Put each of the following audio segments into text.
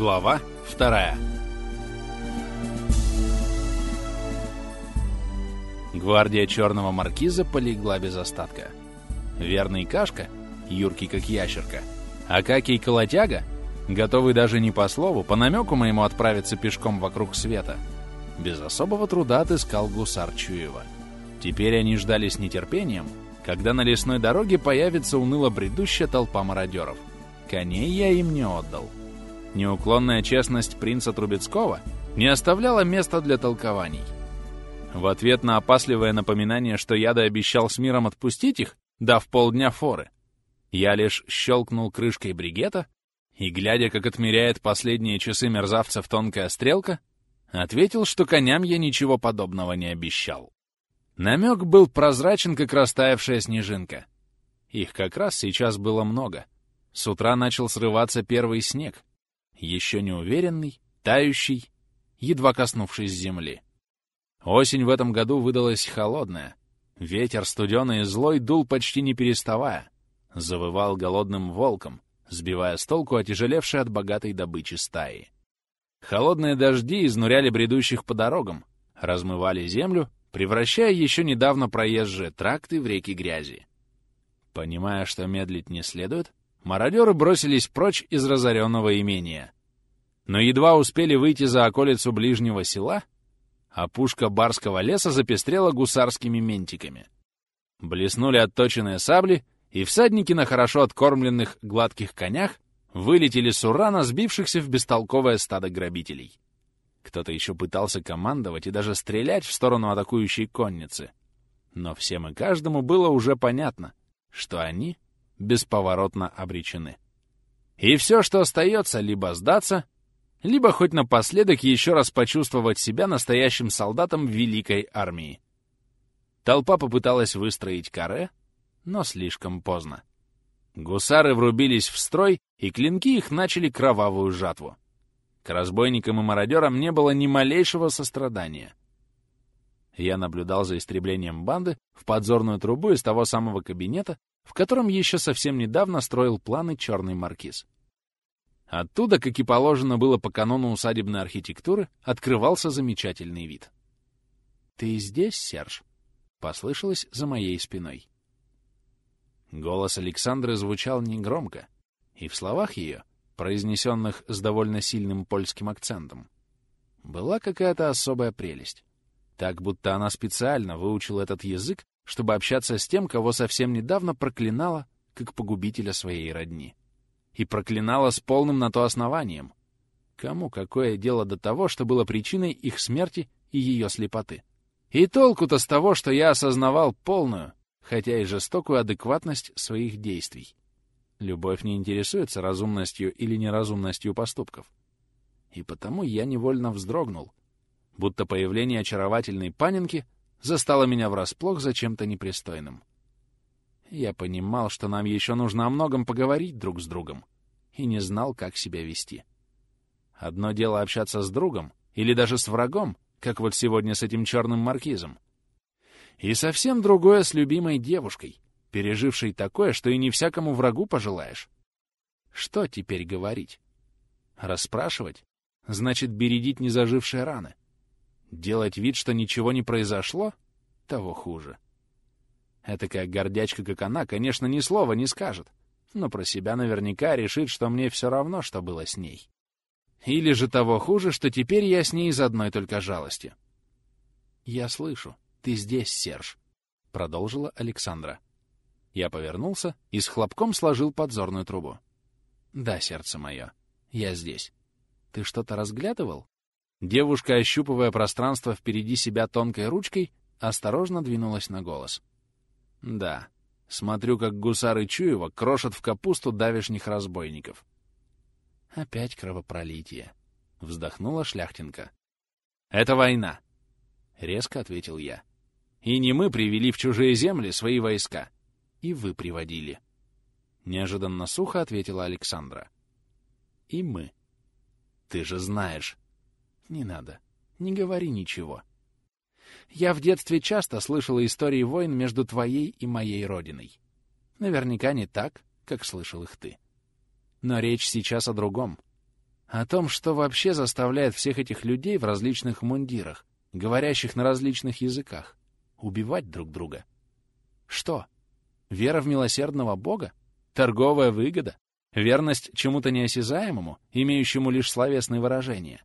Глава вторая. Гвардия черного маркиза полегла без остатка. Верный Кашка, юркий как ящерка, Акакий Колотяга, готовый даже не по слову, по намеку моему отправиться пешком вокруг света, без особого труда отыскал гусар Чуева. Теперь они ждали с нетерпением, когда на лесной дороге появится уныло бредущая толпа мародеров. Коней я им не отдал. Неуклонная честность принца Трубецкого не оставляла места для толкований. В ответ на опасливое напоминание, что я обещал с миром отпустить их, дав полдня форы, я лишь щелкнул крышкой бригета и, глядя, как отмеряет последние часы мерзавцев тонкая стрелка, ответил, что коням я ничего подобного не обещал. Намек был прозрачен, как растаявшая снежинка. Их как раз сейчас было много. С утра начал срываться первый снег, еще неуверенный, тающий, едва коснувшись земли. Осень в этом году выдалась холодная. Ветер студеный и злой дул почти не переставая. Завывал голодным волком, сбивая с толку отяжелевшей от богатой добычи стаи. Холодные дожди изнуряли бредущих по дорогам, размывали землю, превращая еще недавно проезжие тракты в реки грязи. Понимая, что медлить не следует, мародеры бросились прочь из разоренного имения. Но едва успели выйти за околицу ближнего села, а пушка барского леса запестрела гусарскими ментиками. Блеснули отточенные сабли, и всадники на хорошо откормленных гладких конях вылетели с урана сбившихся в бестолковое стадо грабителей. Кто-то еще пытался командовать и даже стрелять в сторону атакующей конницы. Но всем и каждому было уже понятно, что они бесповоротно обречены. И все, что остается, либо сдаться, либо хоть напоследок еще раз почувствовать себя настоящим солдатом великой армии. Толпа попыталась выстроить каре, но слишком поздно. Гусары врубились в строй, и клинки их начали кровавую жатву. К разбойникам и мародерам не было ни малейшего сострадания. Я наблюдал за истреблением банды в подзорную трубу из того самого кабинета, в котором еще совсем недавно строил планы черный маркиз. Оттуда, как и положено было по канону усадебной архитектуры, открывался замечательный вид. «Ты здесь, Серж?» — послышалось за моей спиной. Голос Александры звучал негромко, и в словах ее, произнесенных с довольно сильным польским акцентом, была какая-то особая прелесть. Так, будто она специально выучила этот язык, чтобы общаться с тем, кого совсем недавно проклинала, как погубителя своей родни. И проклинала с полным на то основанием. Кому какое дело до того, что было причиной их смерти и ее слепоты? И толку-то с того, что я осознавал полную, хотя и жестокую адекватность своих действий. Любовь не интересуется разумностью или неразумностью поступков. И потому я невольно вздрогнул, будто появление очаровательной паненки застало меня врасплох за чем-то непристойным. Я понимал, что нам еще нужно о многом поговорить друг с другом, и не знал, как себя вести. Одно дело общаться с другом или даже с врагом, как вот сегодня с этим черным маркизом — и совсем другое с любимой девушкой, пережившей такое, что и не всякому врагу пожелаешь. Что теперь говорить? Расспрашивать? Значит, бередить незажившие раны. Делать вид, что ничего не произошло? Того хуже. Этакая гордячка, как она, конечно, ни слова не скажет, но про себя наверняка решит, что мне все равно, что было с ней. Или же того хуже, что теперь я с ней из одной только жалости. Я слышу. «Ты здесь, Серж», — продолжила Александра. Я повернулся и с хлопком сложил подзорную трубу. «Да, сердце мое, я здесь. Ты что-то разглядывал?» Девушка, ощупывая пространство впереди себя тонкой ручкой, осторожно двинулась на голос. «Да, смотрю, как гусары Чуева крошат в капусту давишних разбойников». «Опять кровопролитие», — вздохнула шляхтинка. «Это война», — резко ответил я. И не мы привели в чужие земли свои войска. И вы приводили. Неожиданно сухо ответила Александра. И мы. Ты же знаешь. Не надо. Не говори ничего. Я в детстве часто слышала истории войн между твоей и моей родиной. Наверняка не так, как слышал их ты. Но речь сейчас о другом. О том, что вообще заставляет всех этих людей в различных мундирах, говорящих на различных языках, убивать друг друга. Что? Вера в милосердного Бога? Торговая выгода? Верность чему-то неосязаемому, имеющему лишь словесные выражения?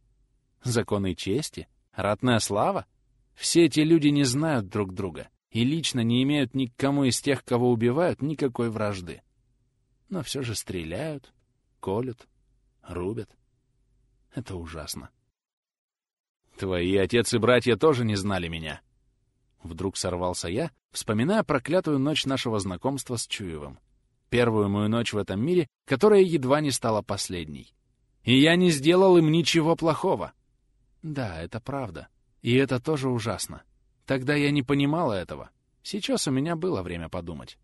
Законы чести? Ратная слава? Все эти люди не знают друг друга и лично не имеют ни к кому из тех, кого убивают, никакой вражды. Но все же стреляют, колют, рубят. Это ужасно. Твои отец и братья тоже не знали меня. Вдруг сорвался я, вспоминая проклятую ночь нашего знакомства с Чуевым. Первую мою ночь в этом мире, которая едва не стала последней. И я не сделал им ничего плохого. Да, это правда. И это тоже ужасно. Тогда я не понимала этого. Сейчас у меня было время подумать.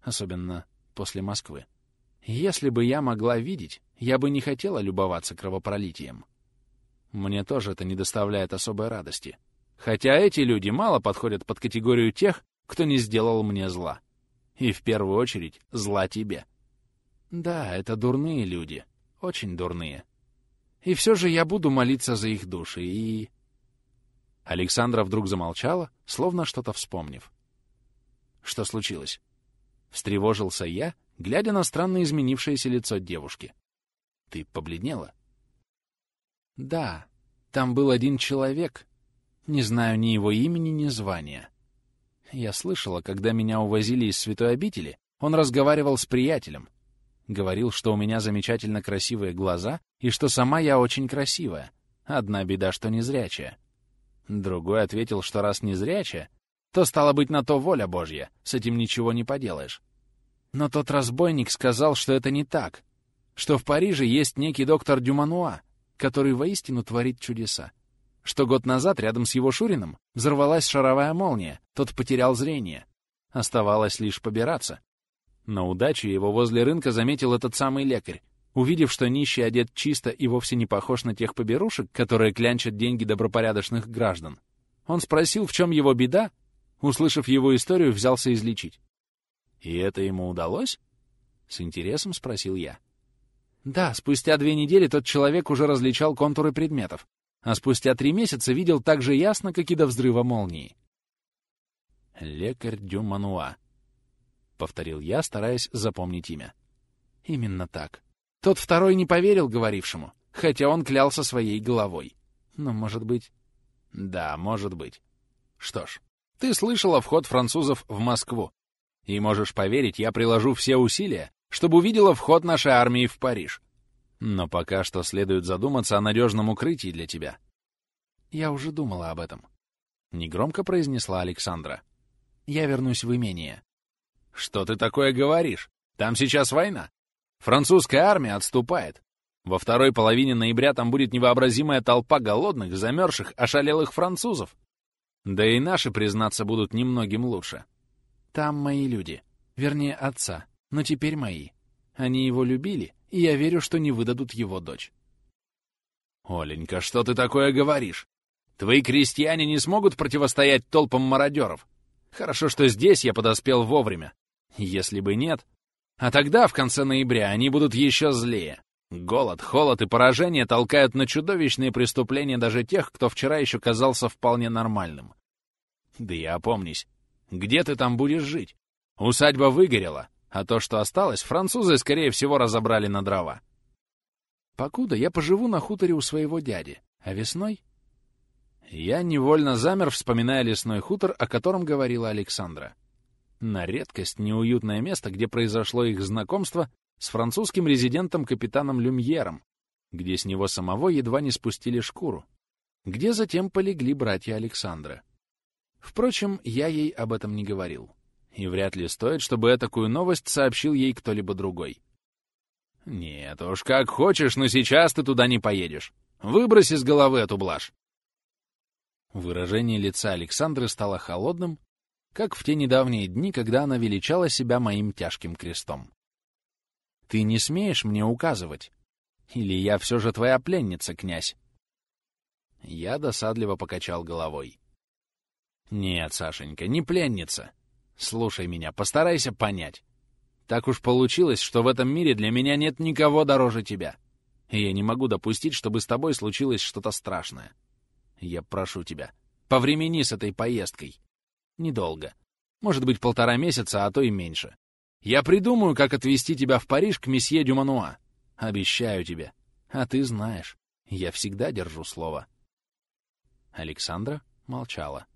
Особенно после Москвы. Если бы я могла видеть, я бы не хотела любоваться кровопролитием. Мне тоже это не доставляет особой радости. Хотя эти люди мало подходят под категорию тех, кто не сделал мне зла. И в первую очередь зла тебе. Да, это дурные люди. Очень дурные. И все же я буду молиться за их души и... Александра вдруг замолчала, словно что-то вспомнив. Что случилось? Встревожился я, глядя на странно изменившееся лицо девушки. Ты побледнела? Да, там был один человек. Не знаю ни его имени, ни звания. Я слышала, когда меня увозили из святой обители, он разговаривал с приятелем. Говорил, что у меня замечательно красивые глаза и что сама я очень красивая. Одна беда, что незрячая. Другой ответил, что раз незрячая, то стало быть на то воля Божья, с этим ничего не поделаешь. Но тот разбойник сказал, что это не так, что в Париже есть некий доктор Дюмануа, который воистину творит чудеса. Что год назад рядом с его Шурином взорвалась шаровая молния, тот потерял зрение. Оставалось лишь побираться. На удачу его возле рынка заметил этот самый лекарь. Увидев, что нищий одет чисто и вовсе не похож на тех поберушек, которые клянчат деньги добропорядочных граждан, он спросил, в чем его беда, услышав его историю, взялся излечить. «И это ему удалось?» — с интересом спросил я. Да, спустя две недели тот человек уже различал контуры предметов, а спустя три месяца видел так же ясно, как и до взрыва молнии. «Лекарь Дюмануа», — повторил я, стараясь запомнить имя. «Именно так. Тот второй не поверил говорившему, хотя он клялся своей головой. Но, может быть...» «Да, может быть. Что ж, ты слышала вход французов в Москву. И можешь поверить, я приложу все усилия, чтобы увидела вход нашей армии в Париж. Но пока что следует задуматься о надежном укрытии для тебя. Я уже думала об этом. Негромко произнесла Александра. Я вернусь в имение. Что ты такое говоришь? Там сейчас война. Французская армия отступает. Во второй половине ноября там будет невообразимая толпа голодных, замерзших, ошалелых французов. Да и наши, признаться, будут немногим лучше. Там мои люди. Вернее, отца но теперь мои. Они его любили, и я верю, что не выдадут его дочь. «Оленька, что ты такое говоришь? Твои крестьяне не смогут противостоять толпам мародеров. Хорошо, что здесь я подоспел вовремя. Если бы нет... А тогда, в конце ноября, они будут еще злее. Голод, холод и поражение толкают на чудовищные преступления даже тех, кто вчера еще казался вполне нормальным. Да и опомнись, где ты там будешь жить? Усадьба выгорела, а то, что осталось, французы, скорее всего, разобрали на дрова. Покуда я поживу на хуторе у своего дяди, а весной... Я невольно замер, вспоминая лесной хутор, о котором говорила Александра. На редкость неуютное место, где произошло их знакомство с французским резидентом-капитаном Люмьером, где с него самого едва не спустили шкуру, где затем полегли братья Александра. Впрочем, я ей об этом не говорил и вряд ли стоит, чтобы такую новость сообщил ей кто-либо другой. «Нет уж, как хочешь, но сейчас ты туда не поедешь. Выбрось из головы эту блажь!» Выражение лица Александры стало холодным, как в те недавние дни, когда она величала себя моим тяжким крестом. «Ты не смеешь мне указывать? Или я все же твоя пленница, князь?» Я досадливо покачал головой. «Нет, Сашенька, не пленница. Слушай меня, постарайся понять. Так уж получилось, что в этом мире для меня нет никого дороже тебя. и я не могу допустить, чтобы с тобой случилось что-то страшное. Я прошу тебя, повремени с этой поездкой. Недолго. Может быть, полтора месяца, а то и меньше. Я придумаю, как отвезти тебя в Париж к месье Дюмануа. Обещаю тебе. А ты знаешь, я всегда держу слово. Александра молчала.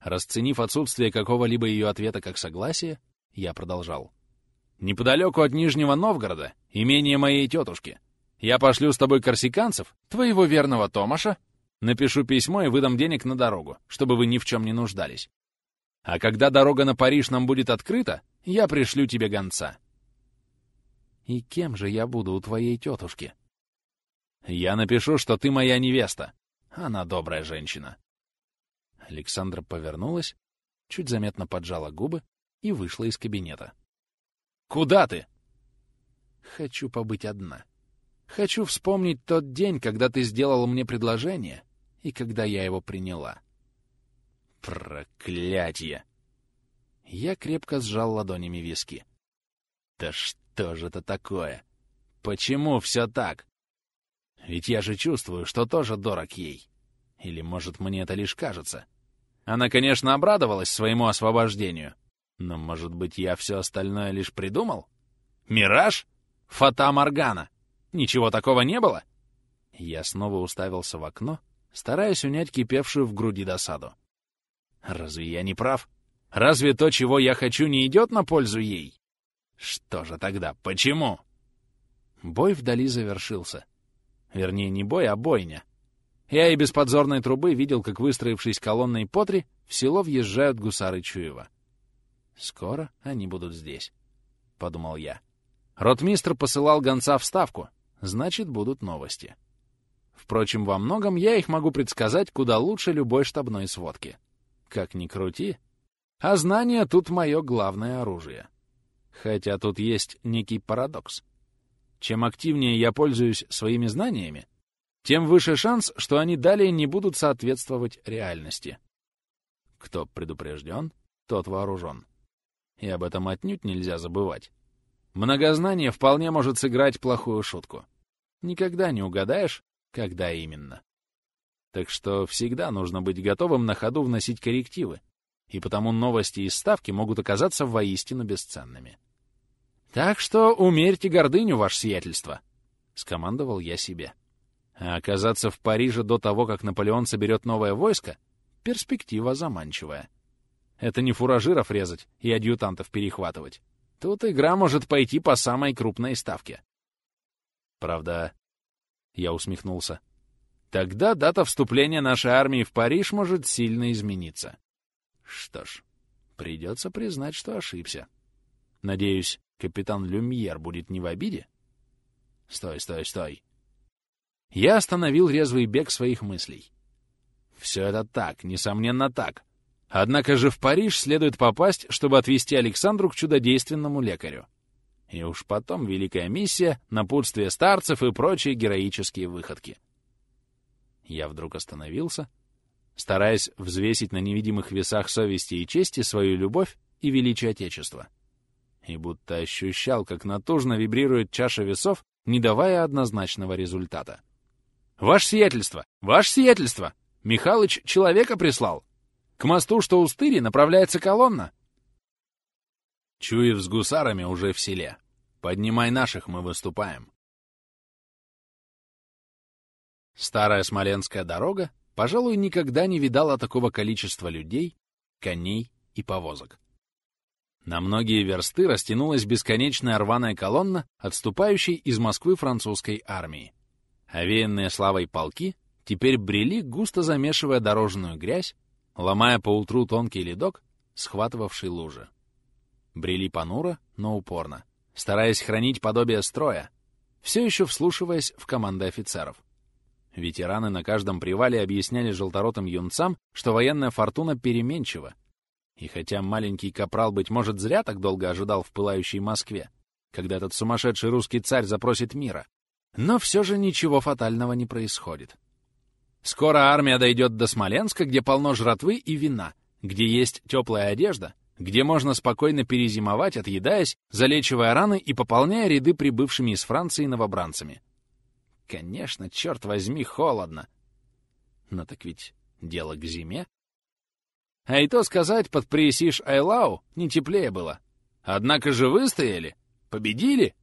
Расценив отсутствие какого-либо ее ответа как согласие, я продолжал. «Неподалеку от Нижнего Новгорода имение моей тетушки. Я пошлю с тобой корсиканцев, твоего верного Томаша, напишу письмо и выдам денег на дорогу, чтобы вы ни в чем не нуждались. А когда дорога на Париж нам будет открыта, я пришлю тебе гонца». «И кем же я буду у твоей тетушки?» «Я напишу, что ты моя невеста. Она добрая женщина». Александра повернулась, чуть заметно поджала губы и вышла из кабинета. «Куда ты?» «Хочу побыть одна. Хочу вспомнить тот день, когда ты сделал мне предложение и когда я его приняла». «Проклятье!» Я крепко сжал ладонями виски. «Да что же это такое? Почему все так? Ведь я же чувствую, что тоже дорог ей. Или, может, мне это лишь кажется?» Она, конечно, обрадовалась своему освобождению. Но, может быть, я все остальное лишь придумал? Мираж? Фата Моргана? Ничего такого не было? Я снова уставился в окно, стараясь унять кипевшую в груди досаду. Разве я не прав? Разве то, чего я хочу, не идет на пользу ей? Что же тогда? Почему? Бой вдали завершился. Вернее, не бой, а бойня. Я и без подзорной трубы видел, как, выстроившись колонной по три, в село въезжают гусары Чуева. «Скоро они будут здесь», — подумал я. Ротмистр посылал гонца в Ставку, значит, будут новости. Впрочем, во многом я их могу предсказать куда лучше любой штабной сводки. Как ни крути, а знание тут мое главное оружие. Хотя тут есть некий парадокс. Чем активнее я пользуюсь своими знаниями, тем выше шанс, что они далее не будут соответствовать реальности. Кто предупрежден, тот вооружен. И об этом отнюдь нельзя забывать. Многознание вполне может сыграть плохую шутку. Никогда не угадаешь, когда именно. Так что всегда нужно быть готовым на ходу вносить коррективы, и потому новости из ставки могут оказаться воистину бесценными. «Так что умерьте гордыню, ваше сиятельство», — скомандовал я себе. А оказаться в Париже до того, как Наполеон соберет новое войско, перспектива заманчивая. Это не фуражиров резать и адъютантов перехватывать. Тут игра может пойти по самой крупной ставке. Правда, я усмехнулся. Тогда дата вступления нашей армии в Париж может сильно измениться. Что ж, придется признать, что ошибся. Надеюсь, капитан Люмьер будет не в обиде? Стой, стой, стой. Я остановил резвый бег своих мыслей. Все это так, несомненно так. Однако же в Париж следует попасть, чтобы отвезти Александру к чудодейственному лекарю. И уж потом великая миссия, напутствие старцев и прочие героические выходки. Я вдруг остановился, стараясь взвесить на невидимых весах совести и чести свою любовь и величие Отечества. И будто ощущал, как натужно вибрирует чаша весов, не давая однозначного результата. «Ваше сиятельство! Ваше сиятельство! Михалыч человека прислал! К мосту, что у стыри, направляется колонна!» Чуев с гусарами уже в селе. Поднимай наших, мы выступаем. Старая Смоленская дорога, пожалуй, никогда не видала такого количества людей, коней и повозок. На многие версты растянулась бесконечная рваная колонна, отступающей из Москвы французской армии. Овеянные славой полки теперь брели, густо замешивая дорожную грязь, ломая поутру тонкий ледок, схватывавший лужи. Брели понуро, но упорно, стараясь хранить подобие строя, все еще вслушиваясь в команды офицеров. Ветераны на каждом привале объясняли желторотым юнцам, что военная фортуна переменчива. И хотя маленький капрал, быть может, зря так долго ожидал в пылающей Москве, когда этот сумасшедший русский царь запросит мира, но все же ничего фатального не происходит. Скоро армия дойдет до Смоленска, где полно жратвы и вина, где есть теплая одежда, где можно спокойно перезимовать, отъедаясь, залечивая раны и пополняя ряды прибывшими из Франции новобранцами. Конечно, черт возьми, холодно. Но так ведь дело к зиме. А и то сказать, под Приесиш Айлау не теплее было. Однако же выстояли, победили.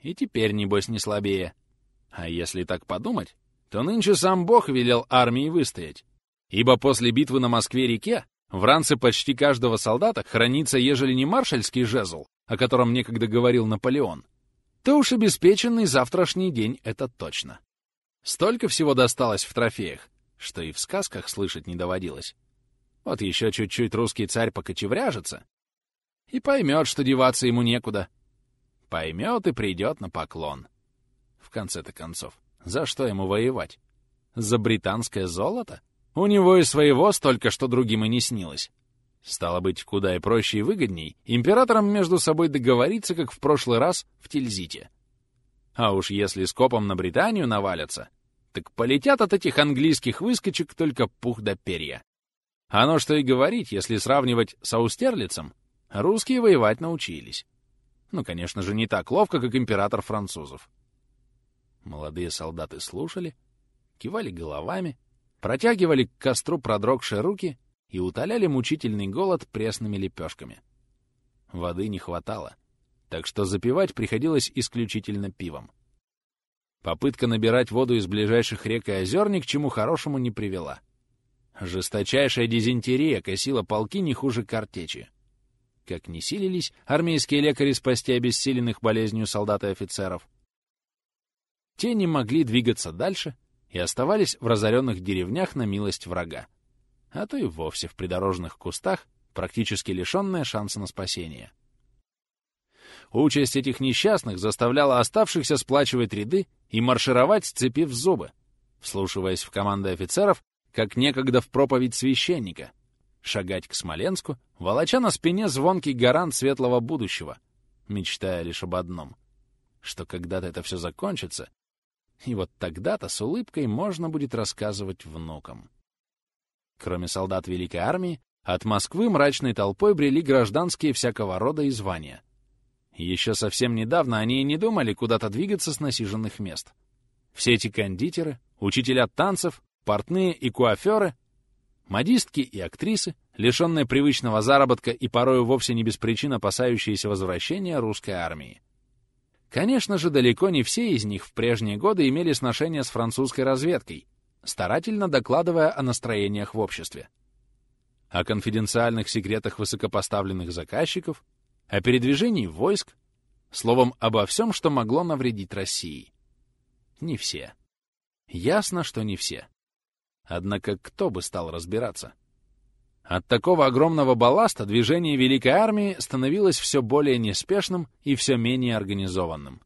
И теперь, небось, не слабее. А если так подумать, то нынче сам Бог велел армии выстоять. Ибо после битвы на Москве-реке в ранце почти каждого солдата хранится, ежели не маршальский жезл, о котором некогда говорил Наполеон, то уж обеспеченный завтрашний день это точно. Столько всего досталось в трофеях, что и в сказках слышать не доводилось. Вот еще чуть-чуть русский царь покочевряжется и поймет, что деваться ему некуда. Поймет и придет на поклон. В конце-то концов, за что ему воевать? За британское золото? У него и своего столько, что другим и не снилось. Стало быть, куда и проще и выгодней императорам между собой договориться, как в прошлый раз в Тильзите. А уж если скопом на Британию навалятся, так полетят от этих английских выскочек только пух да перья. Оно что и говорить, если сравнивать с Аустерлицем, русские воевать научились. Ну, конечно же, не так ловко, как император французов. Молодые солдаты слушали, кивали головами, протягивали к костру продрогшие руки и утоляли мучительный голод пресными лепешками. Воды не хватало, так что запивать приходилось исключительно пивом. Попытка набирать воду из ближайших рек и озер ни к чему хорошему не привела. Жесточайшая дизентерия косила полки не хуже картечи. Как не силились армейские лекари спасти обессиленных болезнью солдат и офицеров, те не могли двигаться дальше и оставались в разоренных деревнях на милость врага, а то и вовсе в придорожных кустах, практически лишенная шанса на спасение. Участь этих несчастных заставляла оставшихся сплачивать ряды и маршировать, сцепив зубы, вслушиваясь в команды офицеров, как некогда в проповедь священника, шагать к Смоленску, волоча на спине звонкий гарант светлого будущего, мечтая лишь об одном — что когда-то это все закончится, и вот тогда-то с улыбкой можно будет рассказывать внукам. Кроме солдат Великой Армии, от Москвы мрачной толпой брели гражданские всякого рода и звания. Еще совсем недавно они и не думали куда-то двигаться с насиженных мест. Все эти кондитеры, учителя танцев, портные и куаферы, модистки и актрисы, лишенные привычного заработка и порою вовсе не без причин опасающиеся возвращения русской армии. Конечно же, далеко не все из них в прежние годы имели сношение с французской разведкой, старательно докладывая о настроениях в обществе. О конфиденциальных секретах высокопоставленных заказчиков, о передвижении войск, словом, обо всем, что могло навредить России. Не все. Ясно, что не все. Однако кто бы стал разбираться? От такого огромного балласта движение Великой Армии становилось все более неспешным и все менее организованным.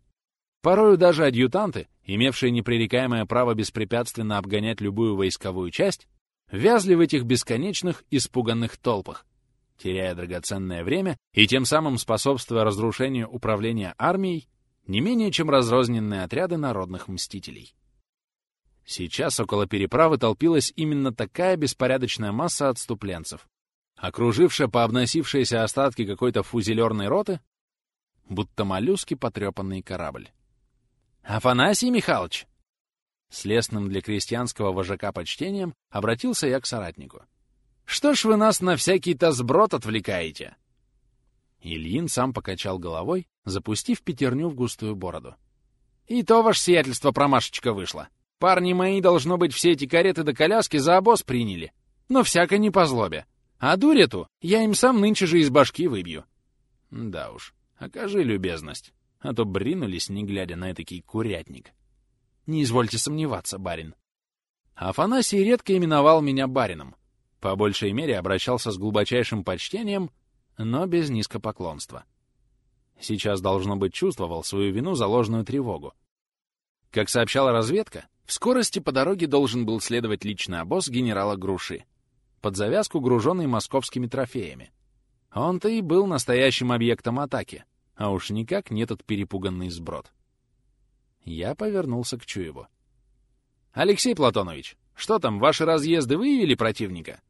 Порою даже адъютанты, имевшие непререкаемое право беспрепятственно обгонять любую войсковую часть, вязли в этих бесконечных испуганных толпах, теряя драгоценное время и тем самым способствуя разрушению управления армией не менее чем разрозненные отряды народных мстителей. Сейчас около переправы толпилась именно такая беспорядочная масса отступленцев, окружившая пообносившиеся остатки какой-то фузелерной роты, будто моллюски потрепанный корабль. «Афанасий Михайлович!» С лесным для крестьянского вожака почтением обратился я к соратнику. «Что ж вы нас на всякий-то сброд отвлекаете?» Ильин сам покачал головой, запустив пятерню в густую бороду. «И то ваше сиятельство промашечка вышло. Парни мои, должно быть, все эти кареты до да коляски за обоз приняли. Но всяко не по злобе. А дурь эту я им сам нынче же из башки выбью. Да уж, окажи любезность. А то бринулись, не глядя на этакий курятник. Не извольте сомневаться, барин. Афанасий редко именовал меня барином. По большей мере обращался с глубочайшим почтением, но без низкопоклонства. Сейчас, должно быть, чувствовал свою вину за ложную тревогу. Как сообщала разведка, в скорости по дороге должен был следовать личный обоз генерала Груши, под завязку груженный московскими трофеями. Он-то и был настоящим объектом атаки, а уж никак не этот перепуганный сброд. Я повернулся к Чуеву. «Алексей Платонович, что там, ваши разъезды выявили противника?»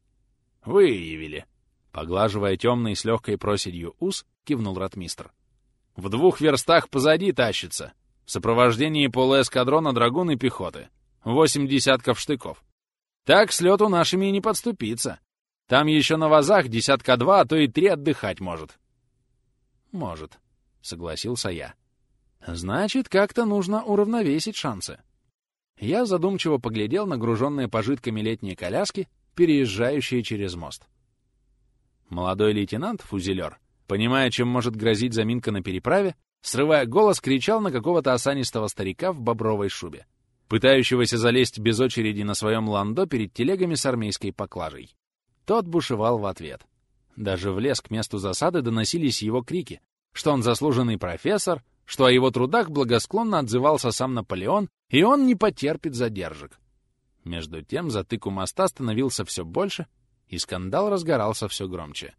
«Выявили», — поглаживая темный с легкой проседью ус, кивнул ратмистр. «В двух верстах позади тащится. В сопровождении полуэскадрона драгун и пехоты. Восемь десятков штыков. Так с лету нашими и не подступиться. Там еще на вазах десятка два, а то и три отдыхать может. Может, согласился я. Значит, как-то нужно уравновесить шансы. Я задумчиво поглядел на груженные пожитками летние коляски, переезжающие через мост. Молодой лейтенант, фузелер, понимая, чем может грозить заминка на переправе, срывая голос, кричал на какого-то осанистого старика в бобровой шубе, пытающегося залезть без очереди на своем ландо перед телегами с армейской поклажей. Тот бушевал в ответ. Даже в лес к месту засады доносились его крики, что он заслуженный профессор, что о его трудах благосклонно отзывался сам Наполеон, и он не потерпит задержек. Между тем затык у моста становился все больше, и скандал разгорался все громче.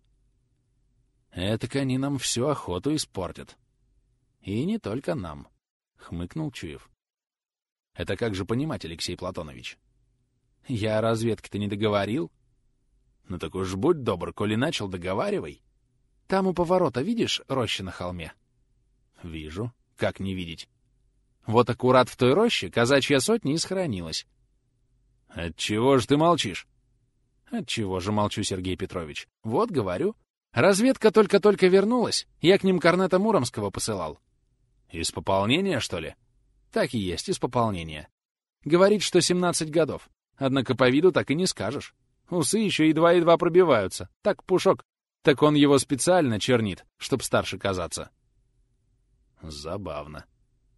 «Этак они нам всю охоту испортят». «И не только нам», — хмыкнул Чуев. «Это как же понимать, Алексей Платонович?» «Я о разведке-то не договорил?» «Ну так уж будь добр, коли начал, договаривай». «Там у поворота видишь роща на холме?» «Вижу. Как не видеть?» «Вот аккурат в той роще казачья сотня и сохранилась». «Отчего же ты молчишь?» Отчего же молчу, Сергей Петрович? Вот, говорю. Разведка только-только вернулась. Я к ним корнета Муромского посылал. Из пополнения, что ли? Так и есть, из пополнения. Говорит, что 17 годов. Однако по виду так и не скажешь. Усы еще едва-едва пробиваются. Так, Пушок, так он его специально чернит, чтоб старше казаться. Забавно.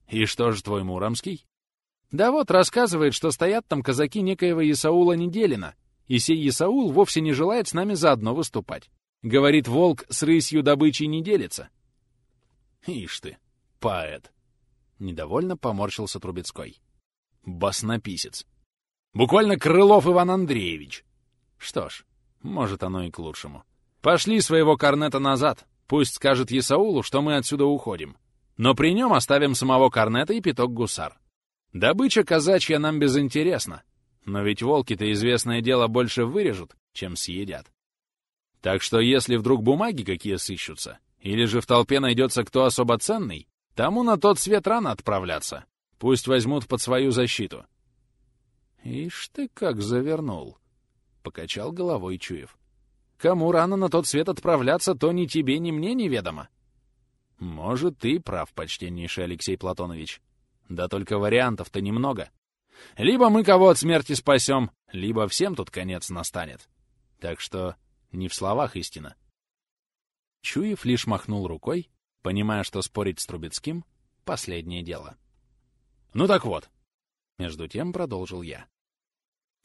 И что же твой Муромский? Да вот, рассказывает, что стоят там казаки некоего Исаула Неделина, и сей Исаул вовсе не желает с нами заодно выступать. Говорит, волк с рысью добычей не делится. Ишь ты, поэт. Недовольно поморщился Трубецкой. Баснописец. Буквально Крылов Иван Андреевич. Что ж, может оно и к лучшему. Пошли своего корнета назад. Пусть скажет Исаулу, что мы отсюда уходим. Но при нем оставим самого корнета и пяток гусар. Добыча казачья нам безинтересна, но ведь волки-то, известное дело, больше вырежут, чем съедят. Так что если вдруг бумаги какие сыщутся, или же в толпе найдется кто особо ценный, тому на тот свет рано отправляться. Пусть возьмут под свою защиту. Ишь ты как завернул, — покачал головой Чуев. Кому рано на тот свет отправляться, то ни тебе, ни мне неведомо. Может, ты прав, почтеннейший Алексей Платонович. Да только вариантов-то немного. Либо мы кого от смерти спасем, либо всем тут конец настанет. Так что не в словах истина. Чуев лишь махнул рукой, понимая, что спорить с Трубецким — последнее дело. «Ну так вот», — между тем продолжил я.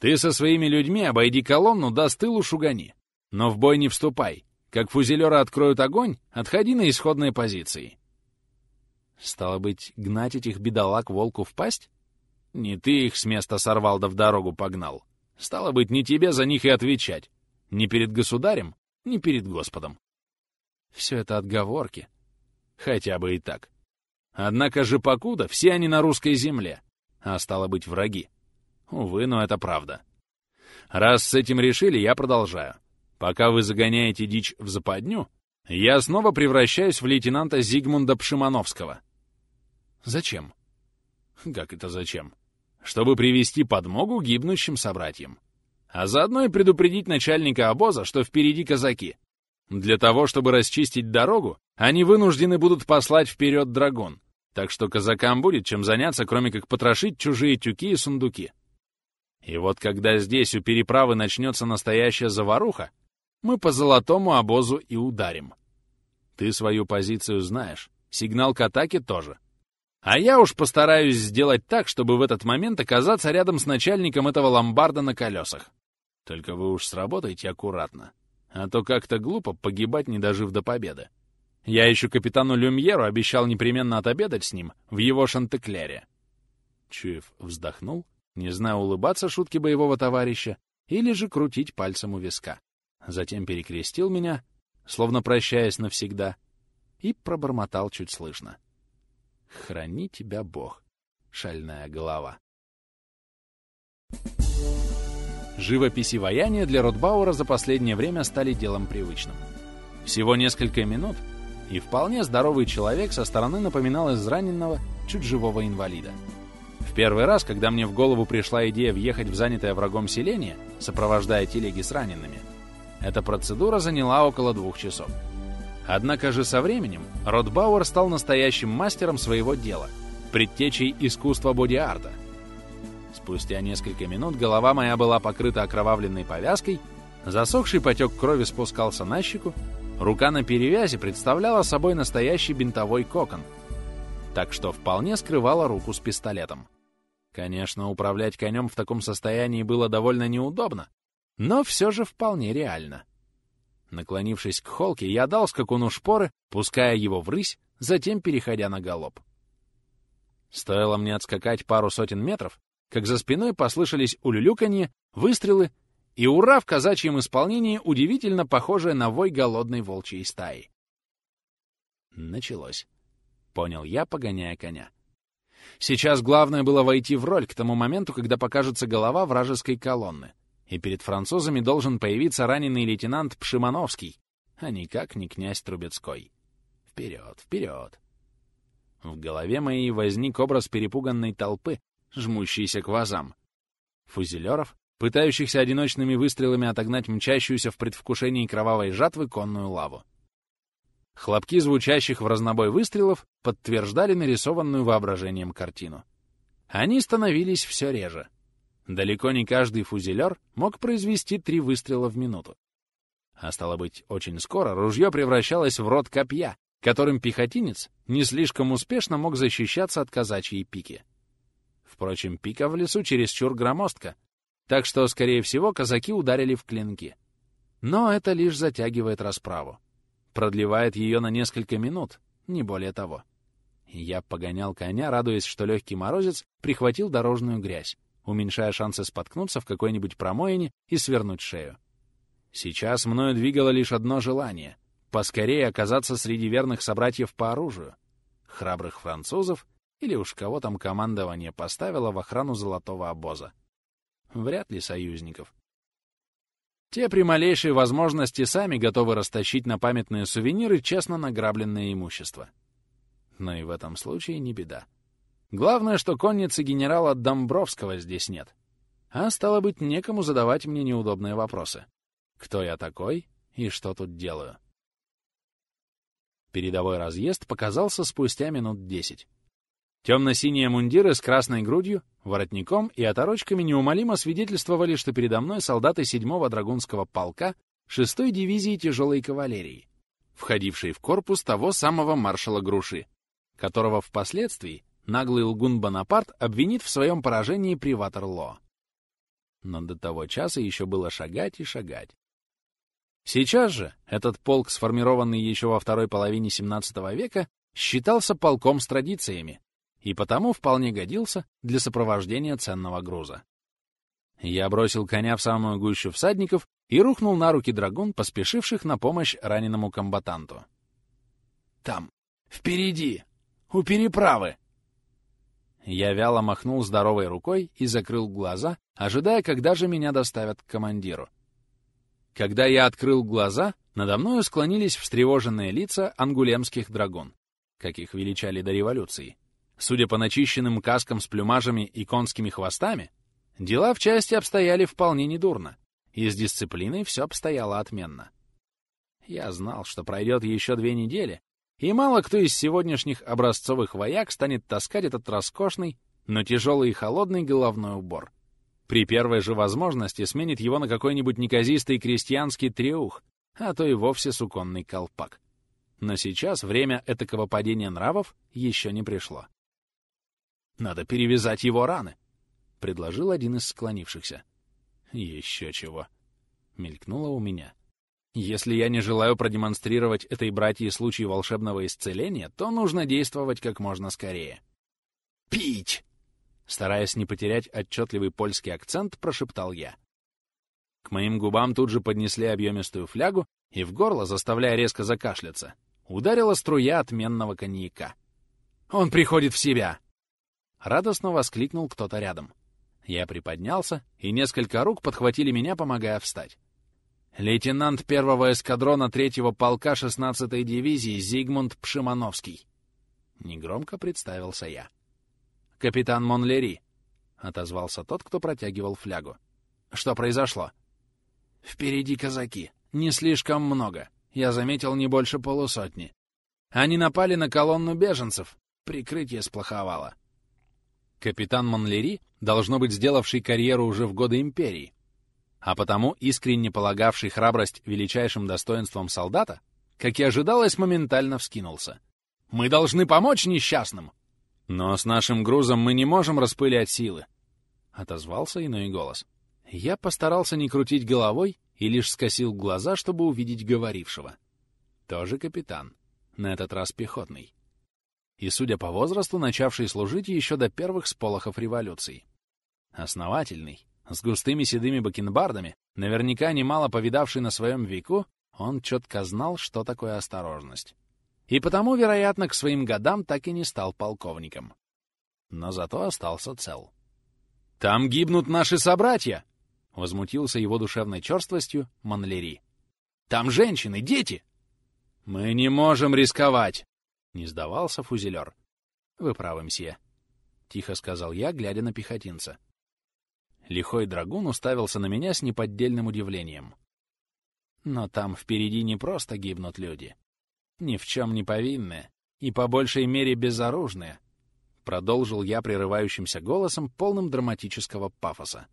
«Ты со своими людьми обойди колонну, да с тылу шугани. Но в бой не вступай. Как фузелеры откроют огонь, отходи на исходные позиции». «Стало быть, гнать этих бедолаг волку в пасть?» Не ты их с места сорвал да в дорогу погнал. Стало быть, не тебе за них и отвечать. Ни перед государем, ни перед Господом. Все это отговорки. Хотя бы и так. Однако же покуда все они на русской земле, а стало быть, враги. Увы, но это правда. Раз с этим решили, я продолжаю. Пока вы загоняете дичь в западню, я снова превращаюсь в лейтенанта Зигмунда Пшимановского. Зачем? Как это зачем? чтобы привести подмогу гибнущим собратьям. А заодно и предупредить начальника обоза, что впереди казаки. Для того, чтобы расчистить дорогу, они вынуждены будут послать вперед драгон, так что казакам будет чем заняться, кроме как потрошить чужие тюки и сундуки. И вот когда здесь у переправы начнется настоящая заваруха, мы по золотому обозу и ударим. Ты свою позицию знаешь, сигнал к атаке тоже. А я уж постараюсь сделать так, чтобы в этот момент оказаться рядом с начальником этого ломбарда на колесах. Только вы уж сработайте аккуратно, а то как-то глупо погибать, не дожив до победы. Я еще капитану Люмьеру обещал непременно отобедать с ним в его шантекляре. Чуев вздохнул, не зная, улыбаться шутке боевого товарища или же крутить пальцем у виска. Затем перекрестил меня, словно прощаясь навсегда, и пробормотал чуть слышно. Храни тебя Бог, шальная голова. Живопись и ваяние для Ротбауэра за последнее время стали делом привычным. Всего несколько минут, и вполне здоровый человек со стороны напоминал израненного чуть живого инвалида. В первый раз, когда мне в голову пришла идея въехать в занятое врагом селение, сопровождая телеги с ранеными, эта процедура заняла около двух часов. Однако же со временем Ротбауэр стал настоящим мастером своего дела, предтечей искусства боди-арта. Спустя несколько минут голова моя была покрыта окровавленной повязкой, засохший потек крови спускался на щеку, рука на перевязи представляла собой настоящий бинтовой кокон, так что вполне скрывала руку с пистолетом. Конечно, управлять конем в таком состоянии было довольно неудобно, но все же вполне реально. Наклонившись к холке, я дал скакуну шпоры, пуская его в рысь, затем переходя на галоп. Стоило мне отскакать пару сотен метров, как за спиной послышались улюлюканье, выстрелы и ура в казачьем исполнении, удивительно похожее на вой голодной волчьей стаи. Началось. Понял я, погоняя коня. Сейчас главное было войти в роль к тому моменту, когда покажется голова вражеской колонны — и перед французами должен появиться раненый лейтенант Пшимановский, а никак не князь Трубецкой. Вперед, вперед! В голове моей возник образ перепуганной толпы, жмущейся к вазам. Фузелеров, пытающихся одиночными выстрелами отогнать мчащуюся в предвкушении кровавой жатвы конную лаву. Хлопки звучащих в разнобой выстрелов подтверждали нарисованную воображением картину. Они становились все реже. Далеко не каждый фузелер мог произвести три выстрела в минуту. А стало быть, очень скоро ружье превращалось в рот копья, которым пехотинец не слишком успешно мог защищаться от казачьей пики. Впрочем, пика в лесу чересчур громоздка, так что, скорее всего, казаки ударили в клинки. Но это лишь затягивает расправу. Продлевает ее на несколько минут, не более того. Я погонял коня, радуясь, что легкий морозец прихватил дорожную грязь, уменьшая шансы споткнуться в какой-нибудь промоине и свернуть шею. Сейчас мною двигало лишь одно желание — поскорее оказаться среди верных собратьев по оружию, храбрых французов или уж кого там командование поставило в охрану золотого обоза. Вряд ли союзников. Те при малейшей возможности сами готовы растащить на памятные сувениры честно награбленное имущество. Но и в этом случае не беда. Главное, что конницы генерала Домбровского здесь нет. А стало быть, некому задавать мне неудобные вопросы. Кто я такой и что тут делаю? Передовой разъезд показался спустя минут десять. Темно-синие мундиры с красной грудью, воротником и оторочками неумолимо свидетельствовали, что передо мной солдаты 7-го Драгунского полка 6-й дивизии тяжелой кавалерии, входившей в корпус того самого маршала Груши, которого впоследствии наглый лгун Бонапарт обвинит в своем поражении при Ватерлоо. Но до того часа еще было шагать и шагать. Сейчас же этот полк, сформированный еще во второй половине XVII века, считался полком с традициями и потому вполне годился для сопровождения ценного груза. Я бросил коня в самую гущу всадников и рухнул на руки драгун, поспешивших на помощь раненому комбатанту. «Там, впереди, у переправы!» Я вяло махнул здоровой рукой и закрыл глаза, ожидая, когда же меня доставят к командиру. Когда я открыл глаза, надо мною склонились встревоженные лица ангулемских драгун, как их величали до революции. Судя по начищенным каскам с плюмажами и конскими хвостами, дела в части обстояли вполне недурно, и с дисциплиной все обстояло отменно. Я знал, что пройдет еще две недели, и мало кто из сегодняшних образцовых вояк станет таскать этот роскошный, но тяжелый и холодный головной убор. При первой же возможности сменит его на какой-нибудь неказистый крестьянский треух, а то и вовсе суконный колпак. Но сейчас время этакого падения нравов еще не пришло. «Надо перевязать его раны», — предложил один из склонившихся. «Еще чего», — мелькнуло у меня. Если я не желаю продемонстрировать этой братье случай волшебного исцеления, то нужно действовать как можно скорее. «Пить!» Стараясь не потерять отчетливый польский акцент, прошептал я. К моим губам тут же поднесли объемистую флягу, и в горло, заставляя резко закашляться, ударила струя отменного коньяка. «Он приходит в себя!» Радостно воскликнул кто-то рядом. Я приподнялся, и несколько рук подхватили меня, помогая встать. Лейтенант первого эскадрона третьего полка 16-й дивизии Зигмунд Пшимановский. Негромко представился я. капитан Монлери», — отозвался тот, кто протягивал флягу. «Что произошло?» «Впереди казаки. Не слишком много. Я заметил не больше полусотни. Они напали на колонну беженцев. Прикрытие сплоховало». Капитан Монлери, должно быть сделавший карьеру уже в годы Империи, а потому искренне полагавший храбрость величайшим достоинством солдата, как и ожидалось, моментально вскинулся. «Мы должны помочь несчастным!» «Но с нашим грузом мы не можем распылять силы», — отозвался иной голос. Я постарался не крутить головой и лишь скосил глаза, чтобы увидеть говорившего. Тоже капитан, на этот раз пехотный. И, судя по возрасту, начавший служить еще до первых сполохов революции. Основательный, с густыми седыми бакенбардами, наверняка немало повидавший на своем веку, он четко знал, что такое осторожность. И потому, вероятно, к своим годам так и не стал полковником. Но зато остался цел. «Там гибнут наши собратья!» — возмутился его душевной черствостью Манлери. «Там женщины, дети!» «Мы не можем рисковать!» — не сдавался фузелер. «Вы правы, мсье», — тихо сказал я, глядя на пехотинца. Лихой драгун уставился на меня с неподдельным удивлением. Но там впереди не просто гибнут люди. Ни в чем не повинные и по большей мере безоружные, продолжил я прерывающимся голосом, полным драматического пафоса.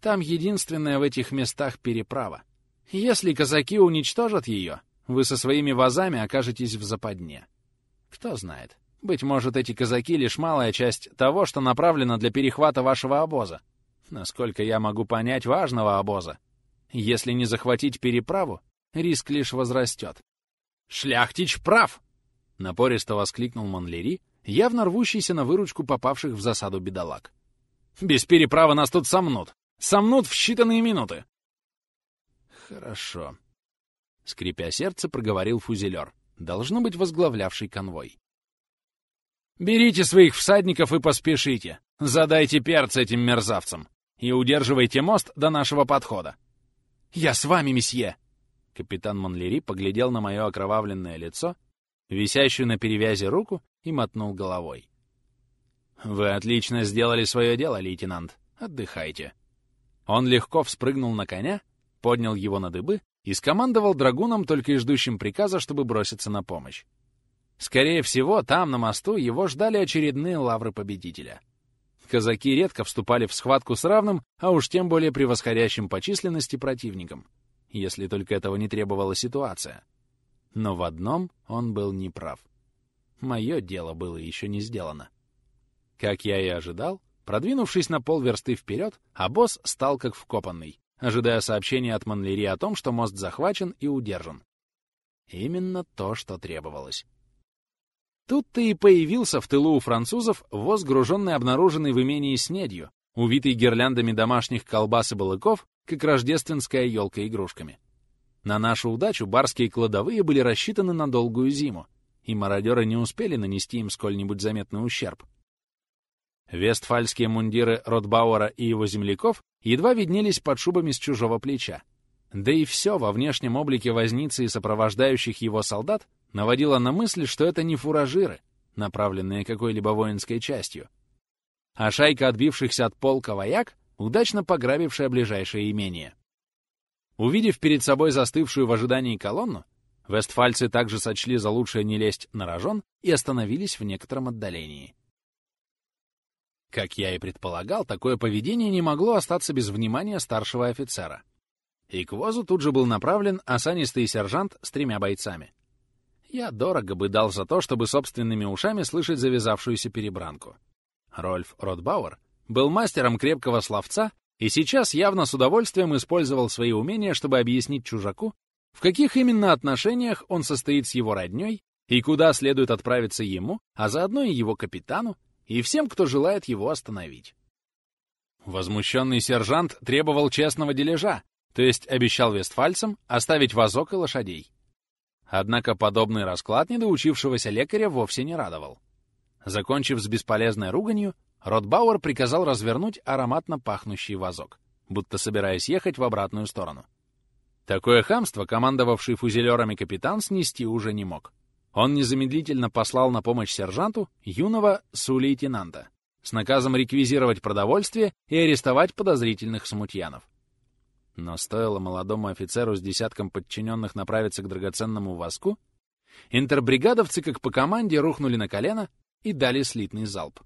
Там единственное в этих местах переправа. Если казаки уничтожат ее, вы со своими вазами окажетесь в западне. Кто знает, быть может, эти казаки — лишь малая часть того, что направлено для перехвата вашего обоза насколько я могу понять, важного обоза. Если не захватить переправу, риск лишь возрастет. «Шляхтич прав!» — напористо воскликнул Монлери, явно рвущийся на выручку попавших в засаду бедолаг. «Без переправы нас тут сомнут! Сомнут в считанные минуты!» «Хорошо», — скрипя сердце, проговорил фузелер, должно быть возглавлявший конвой. «Берите своих всадников и поспешите! Задайте перц этим мерзавцам! и удерживайте мост до нашего подхода. «Я с вами, месье!» Капитан Монлери поглядел на мое окровавленное лицо, висящую на перевязи руку, и мотнул головой. «Вы отлично сделали свое дело, лейтенант. Отдыхайте». Он легко вспрыгнул на коня, поднял его на дыбы и скомандовал драгунам, только и ждущим приказа, чтобы броситься на помощь. Скорее всего, там, на мосту, его ждали очередные лавры победителя — казаки редко вступали в схватку с равным, а уж тем более превосходящим по численности противником, если только этого не требовала ситуация. Но в одном он был неправ. Мое дело было еще не сделано. Как я и ожидал, продвинувшись на полверсты вперед, а босс стал как вкопанный, ожидая сообщения от Манлери о том, что мост захвачен и удержан. Именно то, что требовалось. Тут-то и появился в тылу у французов воз, груженный обнаруженный в имении снедью, увитый гирляндами домашних колбас и балыков, как рождественская елка игрушками. На нашу удачу барские кладовые были рассчитаны на долгую зиму, и мародеры не успели нанести им сколь-нибудь заметный ущерб. Вестфальские мундиры Ротбауэра и его земляков едва виднелись под шубами с чужого плеча. Да и все во внешнем облике возницы и сопровождающих его солдат наводило на мысль, что это не фуражиры, направленные какой-либо воинской частью, а шайка отбившихся от полка вояк, удачно пограбившая ближайшее имение. Увидев перед собой застывшую в ожидании колонну, вестфальцы также сочли за лучшее не лезть на рожон и остановились в некотором отдалении. Как я и предполагал, такое поведение не могло остаться без внимания старшего офицера. И к возу тут же был направлен осанистый сержант с тремя бойцами. Я дорого бы дал за то, чтобы собственными ушами слышать завязавшуюся перебранку. Рольф Ротбауэр был мастером крепкого словца и сейчас явно с удовольствием использовал свои умения, чтобы объяснить чужаку, в каких именно отношениях он состоит с его роднёй и куда следует отправиться ему, а заодно и его капитану, и всем, кто желает его остановить. Возмущенный сержант требовал честного дележа, то есть обещал вестфальцам оставить вазок и лошадей. Однако подобный расклад недоучившегося лекаря вовсе не радовал. Закончив с бесполезной руганью, Ротбауэр приказал развернуть ароматно пахнущий вазок, будто собираясь ехать в обратную сторону. Такое хамство командовавший фузелерами капитан снести уже не мог. Он незамедлительно послал на помощь сержанту юного су-лейтенанта, с наказом реквизировать продовольствие и арестовать подозрительных смутьянов. Но стоило молодому офицеру с десятком подчиненных направиться к драгоценному воску, интербригадовцы, как по команде, рухнули на колено и дали слитный залп.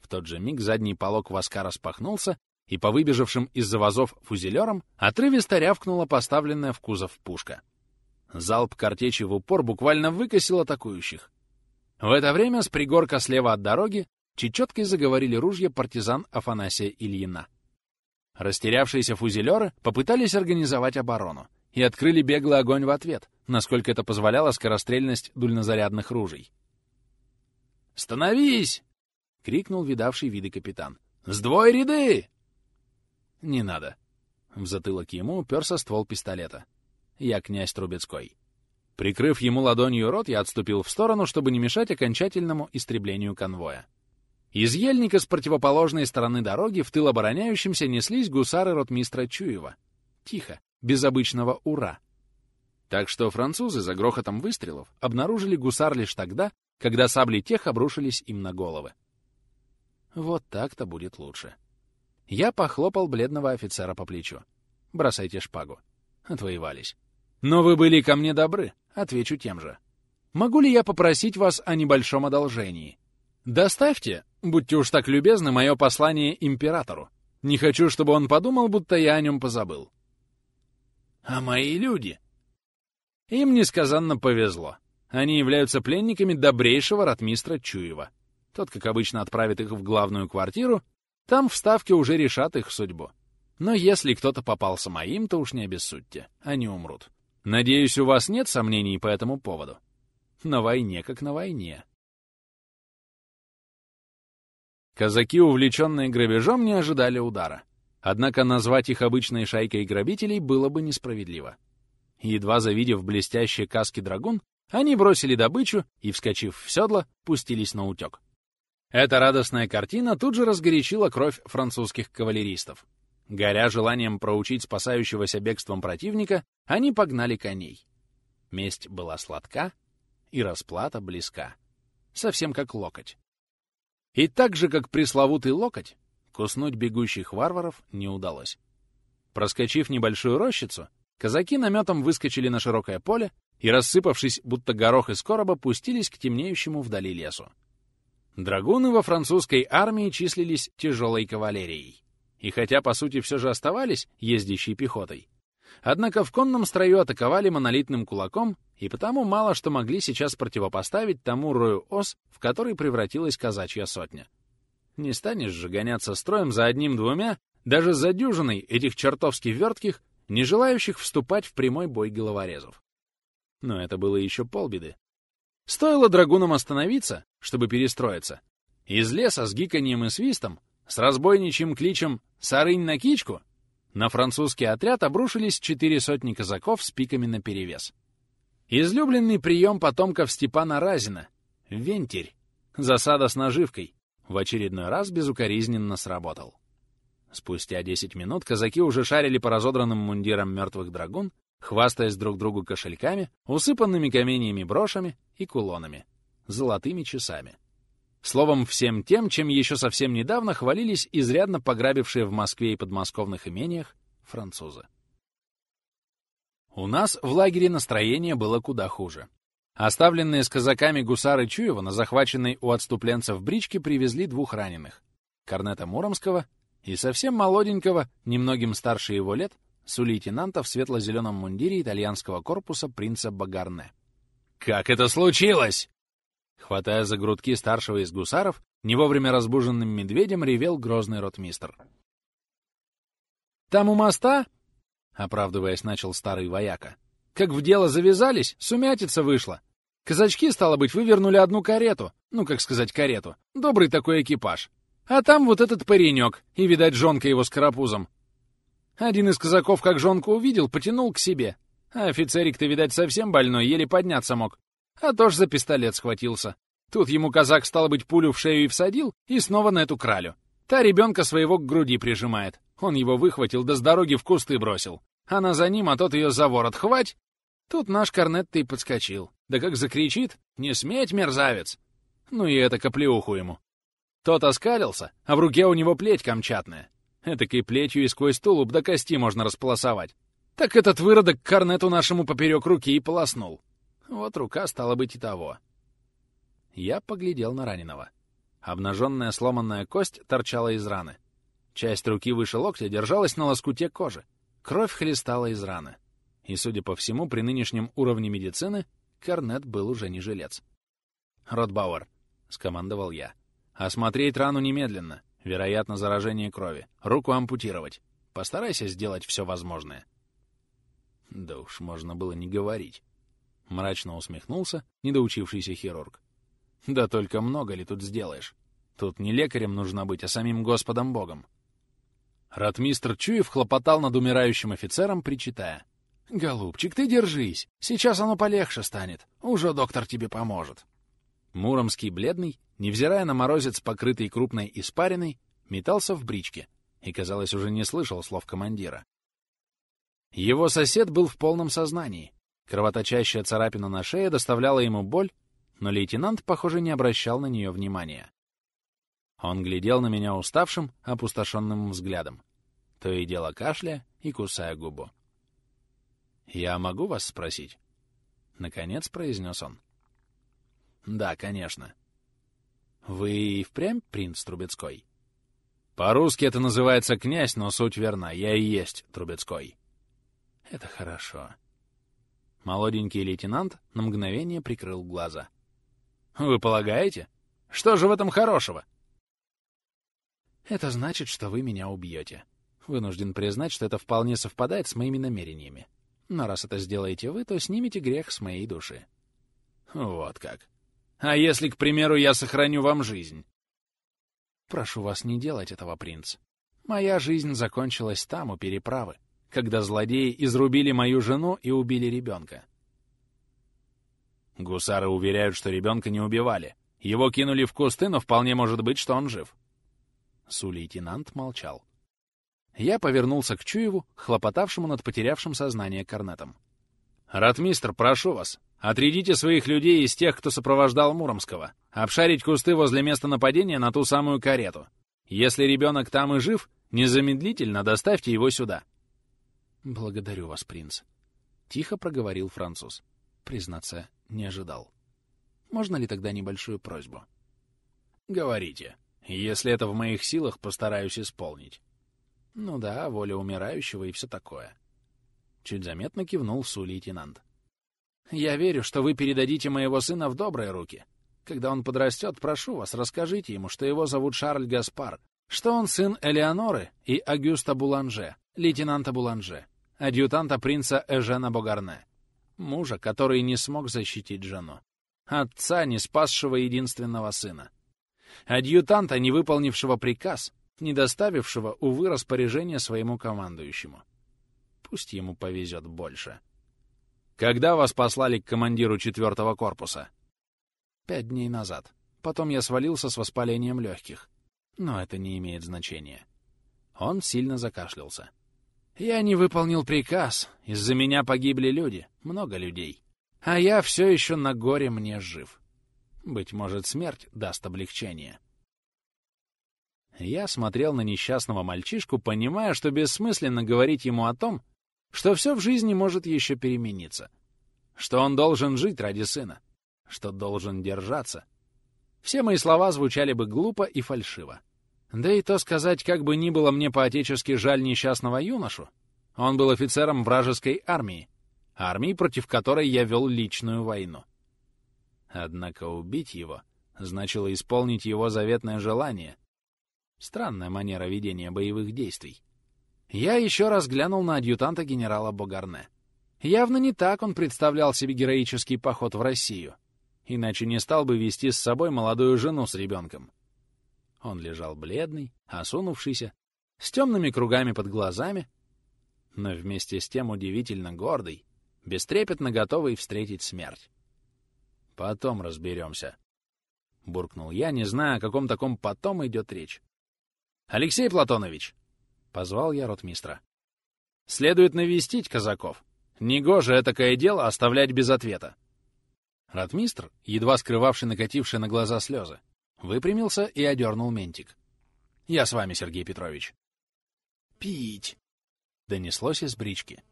В тот же миг задний полог воска распахнулся, и по выбежавшим из-за вазов фузелерам отрывисто рявкнула поставленная в кузов пушка. Залп картечи в упор буквально выкосил атакующих. В это время с пригорка слева от дороги чечеткой заговорили ружья партизан Афанасия Ильина. Растерявшиеся фузелеры попытались организовать оборону и открыли беглый огонь в ответ, насколько это позволяла скорострельность дульнозарядных ружей. «Становись!» — крикнул видавший виды капитан. «Сдвой ряды!» «Не надо». В затылок ему уперся ствол пистолета. Я князь Трубецкой. Прикрыв ему ладонью рот, я отступил в сторону, чтобы не мешать окончательному истреблению конвоя. Из ельника с противоположной стороны дороги в тыл обороняющимся неслись гусары ротмистра Чуева. Тихо, без обычного «ура». Так что французы за грохотом выстрелов обнаружили гусар лишь тогда, когда сабли тех обрушились им на головы. Вот так-то будет лучше. Я похлопал бледного офицера по плечу. «Бросайте шпагу». Отвоевались. «Но вы были ко мне добры», — отвечу тем же. «Могу ли я попросить вас о небольшом одолжении?» Доставьте, будьте уж так любезны, мое послание императору. Не хочу, чтобы он подумал, будто я о нем позабыл. А мои люди? Им несказанно повезло. Они являются пленниками добрейшего ратмистра Чуева. Тот, как обычно, отправит их в главную квартиру, там в Ставке уже решат их судьбу. Но если кто-то попался моим, то уж не обессудьте, они умрут. Надеюсь, у вас нет сомнений по этому поводу? На войне как на войне. Казаки, увлеченные грабежом, не ожидали удара. Однако назвать их обычной шайкой грабителей было бы несправедливо. Едва завидев блестящие каски драгун, они бросили добычу и, вскочив в седло, пустились на утек. Эта радостная картина тут же разгорячила кровь французских кавалеристов. Горя желанием проучить спасающегося бегством противника, они погнали коней. Месть была сладка, и расплата близка. Совсем как локоть. И так же, как пресловутый локоть, куснуть бегущих варваров не удалось. Проскочив небольшую рощицу, казаки наметом выскочили на широкое поле и, рассыпавшись, будто горох из короба, пустились к темнеющему вдали лесу. Драгуны во французской армии числились тяжелой кавалерией. И хотя, по сути, все же оставались ездящей пехотой, однако в конном строю атаковали монолитным кулаком и потому мало что могли сейчас противопоставить тому рою ос, в который превратилась казачья сотня. Не станешь же гоняться строем за одним-двумя, даже за дюжиной этих чертовски вертких, не желающих вступать в прямой бой головорезов. Но это было еще полбеды. Стоило драгунам остановиться, чтобы перестроиться. Из леса с гиканьем и свистом, с разбойничьим кличем «Сарынь на кичку» на французский отряд обрушились четыре сотни казаков с пиками наперевес. Излюбленный прием потомков Степана Разина — вентирь, засада с наживкой, в очередной раз безукоризненно сработал. Спустя 10 минут казаки уже шарили по разодранным мундирам мертвых драгун, хвастаясь друг другу кошельками, усыпанными каменьями брошами и кулонами, золотыми часами. Словом, всем тем, чем еще совсем недавно хвалились изрядно пограбившие в Москве и подмосковных имениях французы. У нас в лагере настроение было куда хуже. Оставленные с казаками гусары Чуева на захваченной у отступленцев бричке привезли двух раненых — Корнета Муромского и совсем молоденького, немногим старше его лет, су-лейтенанта в светло-зеленом мундире итальянского корпуса принца Багарне. «Как это случилось?» Хватая за грудки старшего из гусаров, не вовремя разбуженным медведем ревел грозный ротмистр. «Там у моста оправдываясь, начал старый вояка. Как в дело завязались, сумятица вышла. Казачки, стало быть, вывернули одну карету. Ну, как сказать, карету. Добрый такой экипаж. А там вот этот паренек, и, видать, жонка его с карапузом. Один из казаков, как жонку увидел, потянул к себе. А офицерик-то, видать, совсем больной, еле подняться мог. А то ж за пистолет схватился. Тут ему казак, стало быть, пулю в шею и всадил, и снова на эту кралю. Та ребенка своего к груди прижимает. Он его выхватил, да с дороги в кусты бросил. Она за ним, а тот ее за ворот хвать. Тут наш корнет-то и подскочил. Да как закричит «Не сметь, мерзавец!» Ну и это коплеуху ему. Тот оскалился, а в руке у него плеть камчатная. Этакой плетью и сквозь тулуп до кости можно располосовать. Так этот выродок корнету нашему поперек руки и полоснул. Вот рука стала быть и того. Я поглядел на раненого. Обнаженная сломанная кость торчала из раны. Часть руки выше локтя держалась на лоскуте кожи. Кровь хлестала из раны. И, судя по всему, при нынешнем уровне медицины Корнет был уже не жилец. «Ротбауэр», — скомандовал я, — «осмотреть рану немедленно. Вероятно, заражение крови. Руку ампутировать. Постарайся сделать все возможное». Да уж, можно было не говорить. Мрачно усмехнулся недоучившийся хирург. Да только много ли тут сделаешь? Тут не лекарем нужно быть, а самим Господом Богом. Ратмистр Чуев хлопотал над умирающим офицером, причитая. «Голубчик, ты держись. Сейчас оно полегче станет. Уже доктор тебе поможет». Муромский, бледный, невзирая на морозец, покрытый крупной испариной, метался в бричке и, казалось, уже не слышал слов командира. Его сосед был в полном сознании. Кровоточащая царапина на шее доставляла ему боль, но лейтенант, похоже, не обращал на нее внимания. Он глядел на меня уставшим, опустошенным взглядом, то и дело кашля и кусая губу. «Я могу вас спросить?» — наконец произнес он. «Да, конечно. Вы и впрямь принц Трубецкой?» «По-русски это называется князь, но суть верна. Я и есть Трубецкой». «Это хорошо». Молоденький лейтенант на мгновение прикрыл глаза. «Вы полагаете? Что же в этом хорошего?» «Это значит, что вы меня убьете. Вынужден признать, что это вполне совпадает с моими намерениями. Но раз это сделаете вы, то снимите грех с моей души». «Вот как. А если, к примеру, я сохраню вам жизнь?» «Прошу вас не делать этого, принц. Моя жизнь закончилась там, у переправы когда злодеи изрубили мою жену и убили ребенка. Гусары уверяют, что ребенка не убивали. Его кинули в кусты, но вполне может быть, что он жив. Су-лейтенант молчал. Я повернулся к Чуеву, хлопотавшему над потерявшим сознание корнетом. «Ратмистр, прошу вас, отрядите своих людей из тех, кто сопровождал Муромского, обшарить кусты возле места нападения на ту самую карету. Если ребенок там и жив, незамедлительно доставьте его сюда. «Благодарю вас, принц», — тихо проговорил француз. Признаться, не ожидал. «Можно ли тогда небольшую просьбу?» «Говорите. Если это в моих силах, постараюсь исполнить». «Ну да, воля умирающего и все такое». Чуть заметно кивнул Су-лейтенант. «Я верю, что вы передадите моего сына в добрые руки. Когда он подрастет, прошу вас, расскажите ему, что его зовут Шарль Гаспар, что он сын Элеоноры и Агюста Буланже, лейтенанта Буланже адъютанта принца Эжена Богарне, мужа, который не смог защитить жену, отца, не спасшего единственного сына, адъютанта, не выполнившего приказ, не доставившего, увы, распоряжение своему командующему. Пусть ему повезет больше. Когда вас послали к командиру четвертого корпуса? Пять дней назад. Потом я свалился с воспалением легких. Но это не имеет значения. Он сильно закашлялся. Я не выполнил приказ. Из-за меня погибли люди, много людей. А я все еще на горе мне жив. Быть может, смерть даст облегчение. Я смотрел на несчастного мальчишку, понимая, что бессмысленно говорить ему о том, что все в жизни может еще перемениться, что он должен жить ради сына, что должен держаться. Все мои слова звучали бы глупо и фальшиво. Да и то сказать, как бы ни было мне по-отечески жаль несчастного юношу, он был офицером вражеской армии, армии, против которой я вел личную войну. Однако убить его значило исполнить его заветное желание. Странная манера ведения боевых действий. Я еще раз глянул на адъютанта генерала Богарне. Явно не так он представлял себе героический поход в Россию. Иначе не стал бы вести с собой молодую жену с ребенком. Он лежал бледный, осунувшийся, с темными кругами под глазами, но вместе с тем удивительно гордый, бестрепетно готовый встретить смерть. «Потом разберемся», — буркнул я, не зная, о каком таком «потом» идет речь. «Алексей Платонович!» — позвал я ротмистра. «Следует навестить казаков. Негоже этакое дело оставлять без ответа». Ротмистр, едва скрывавший накатившие на глаза слезы, Выпрямился и одернул ментик. «Я с вами, Сергей Петрович». «Пить!» — донеслось из брички.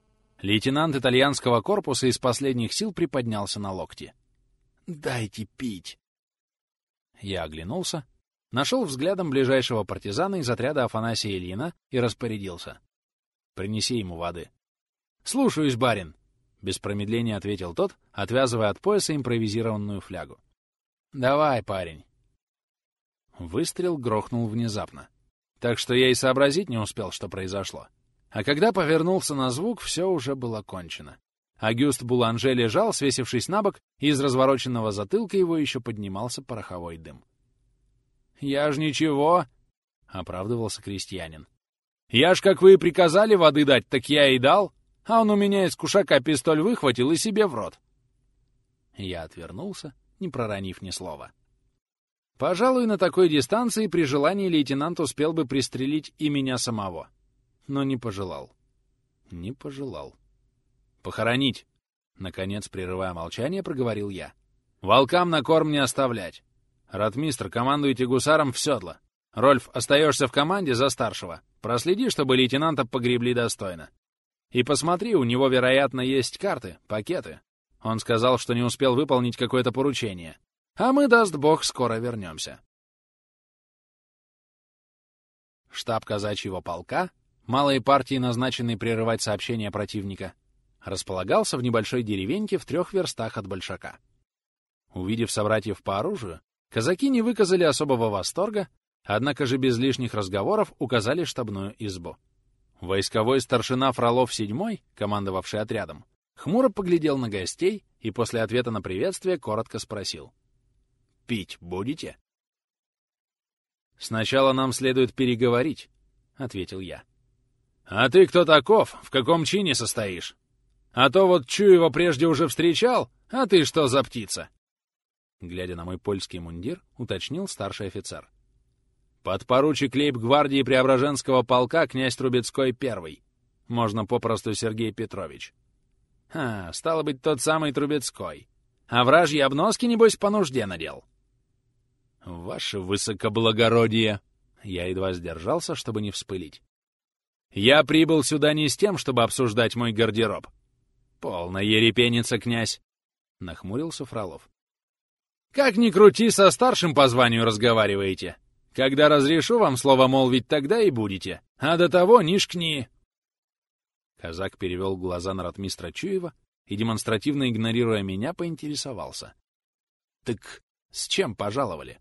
Лейтенант итальянского корпуса из последних сил приподнялся на локти. «Дайте пить!» Я оглянулся, нашел взглядом ближайшего партизана из отряда Афанасия Ильина и распорядился. «Принеси ему воды». «Слушаюсь, барин!» — без промедления ответил тот, отвязывая от пояса импровизированную флягу. «Давай, парень!» Выстрел грохнул внезапно. Так что я и сообразить не успел, что произошло. А когда повернулся на звук, все уже было кончено. Агюст Буланже лежал, свесившись на бок, и из развороченного затылка его еще поднимался пороховой дым. «Я ж ничего!» — оправдывался крестьянин. «Я ж, как вы и приказали воды дать, так я и дал, а он у меня из кушака пистоль выхватил и себе в рот». Я отвернулся, не проронив ни слова. Пожалуй, на такой дистанции при желании лейтенант успел бы пристрелить и меня самого. Но не пожелал. Не пожелал. «Похоронить!» Наконец, прерывая молчание, проговорил я. «Волкам на корм не оставлять. Ратмистр, командуйте гусаром в седло. Рольф, остаешься в команде за старшего. Проследи, чтобы лейтенанта погребли достойно. И посмотри, у него, вероятно, есть карты, пакеты. Он сказал, что не успел выполнить какое-то поручение. А мы, даст бог, скоро вернемся. Штаб казачьего полка, малые партии, назначенные прерывать сообщения противника, располагался в небольшой деревеньке в трех верстах от Большака. Увидев собратьев по оружию, казаки не выказали особого восторга, однако же без лишних разговоров указали штабную избу. Войсковой старшина Фролов VII, командовавший отрядом, хмуро поглядел на гостей и после ответа на приветствие коротко спросил. «Пить будете?» «Сначала нам следует переговорить», — ответил я. «А ты кто таков? В каком чине состоишь?» А то вот Чуева прежде уже встречал, а ты что за птица?» Глядя на мой польский мундир, уточнил старший офицер. «Подпоручик лейб-гвардии Преображенского полка князь Трубецкой первый. Можно попросту Сергей Петрович». «А, стало быть, тот самый Трубецкой. А вражьи обноски, небось, по нужде надел». «Ваше высокоблагородие!» Я едва сдержался, чтобы не вспылить. «Я прибыл сюда не с тем, чтобы обсуждать мой гардероб. «Полная ерепеница, князь!» — нахмурился Фролов. «Как ни крути, со старшим по званию разговариваете. Когда разрешу вам слово молвить, тогда и будете. А до того нишкни!» Казак перевел глаза на ратмистра Чуева и, демонстративно игнорируя меня, поинтересовался. «Так с чем пожаловали?»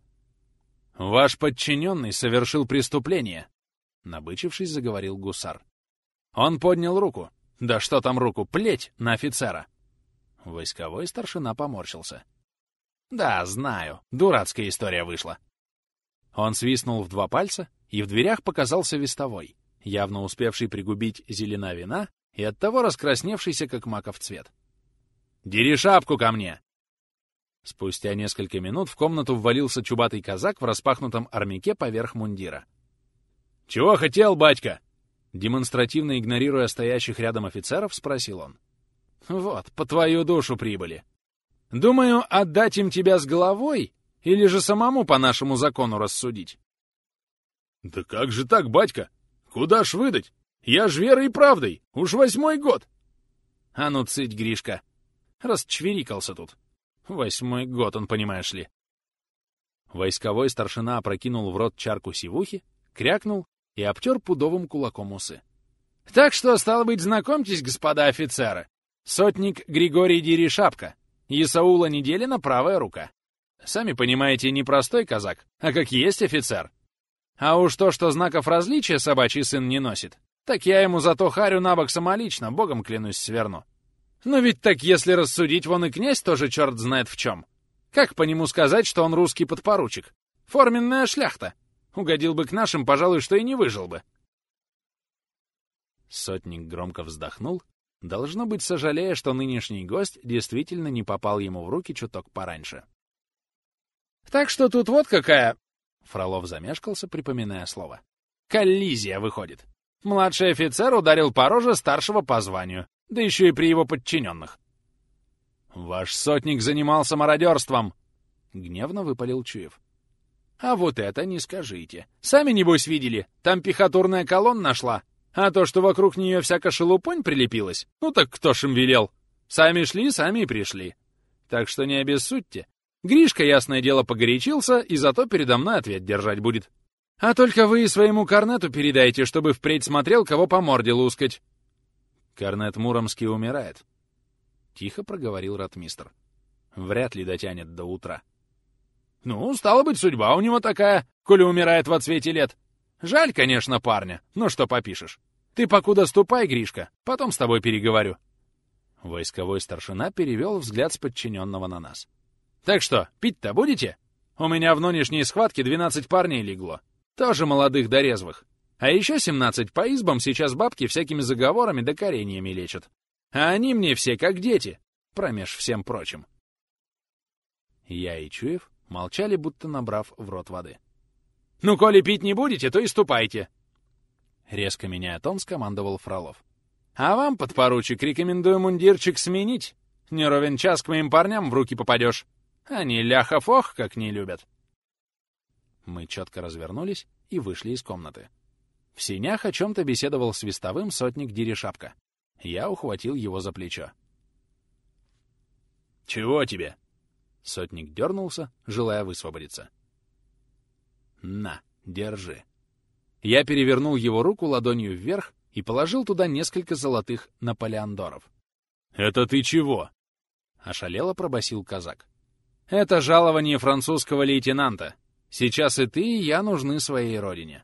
«Ваш подчиненный совершил преступление», — набычившись, заговорил гусар. «Он поднял руку, да что там руку, плеть на офицера!» Войсковой старшина поморщился. «Да, знаю. Дурацкая история вышла». Он свистнул в два пальца, и в дверях показался вестовой, явно успевший пригубить зелена вина и оттого раскрасневшийся, как маков цвет. «Дери шапку ко мне!» Спустя несколько минут в комнату ввалился чубатый казак в распахнутом армяке поверх мундира. «Чего хотел, батька?» Демонстративно игнорируя стоящих рядом офицеров, спросил он. «Вот, по твою душу прибыли. Думаю, отдать им тебя с головой или же самому по нашему закону рассудить?» «Да как же так, батька? Куда ж выдать? Я ж верой и правдой, уж восьмой год!» «А ну, цыть, Гришка!» Расчверикался тут. Восьмой год он, понимаешь ли. Войсковой старшина опрокинул в рот чарку сивухи, крякнул и обтер пудовым кулаком усы. «Так что, стало быть, знакомьтесь, господа офицеры. Сотник Григорий Деришапка, Исаула Неделина правая рука. Сами понимаете, не простой казак, а как есть офицер. А уж то, что знаков различия собачий сын не носит, так я ему зато харю на бок самолично, богом клянусь, сверну. Но ведь так, если рассудить, вон и князь тоже черт знает в чем. Как по нему сказать, что он русский подпоручик? Форменная шляхта. Угодил бы к нашим, пожалуй, что и не выжил бы. Сотник громко вздохнул, должно быть, сожалея, что нынешний гость действительно не попал ему в руки чуток пораньше. «Так что тут вот какая...» Фролов замешкался, припоминая слово. «Коллизия выходит. Младший офицер ударил по роже старшего по званию, да еще и при его подчиненных». «Ваш сотник занимался мародерством!» — гневно выпалил Чуев. А вот это не скажите. Сами, небось, видели? Там пехотурная колонна нашла. А то, что вокруг нее всяко шелупонь прилепилась, ну так кто ж им велел? Сами шли, сами и пришли. Так что не обессудьте. Гришка, ясное дело, погорячился, и зато передо мной ответ держать будет. А только вы своему корнету передайте, чтобы впредь смотрел, кого по морде лускать. Корнет Муромский умирает. Тихо проговорил ратмистр. Вряд ли дотянет до утра. Ну, стало быть, судьба у него такая, коли умирает в отсвете лет. Жаль, конечно, парня, но что попишешь. Ты покуда ступай, Гришка, потом с тобой переговорю. Войсковой старшина перевел взгляд с подчиненного на нас. Так что, пить-то будете? У меня в нынешней схватке 12 парней легло. Тоже молодых да резвых. А еще 17 по избам сейчас бабки всякими заговорами да кореньями лечат. А они мне все как дети, промеж всем прочим. Я и Чуев молчали, будто набрав в рот воды. «Ну, коли пить не будете, то и ступайте!» Резко меняя тон, скомандовал Фролов. «А вам, подпоручик, рекомендую мундирчик сменить. Не ровен час к моим парням в руки попадешь. Они ляхов ох, как не любят!» Мы четко развернулись и вышли из комнаты. В синях о чем-то беседовал с вестовым сотник Деришапка. Я ухватил его за плечо. «Чего тебе?» Сотник дернулся, желая высвободиться. «На, держи». Я перевернул его руку ладонью вверх и положил туда несколько золотых наполеондоров. «Это ты чего?» — ошалело пробасил казак. «Это жалование французского лейтенанта. Сейчас и ты, и я нужны своей родине.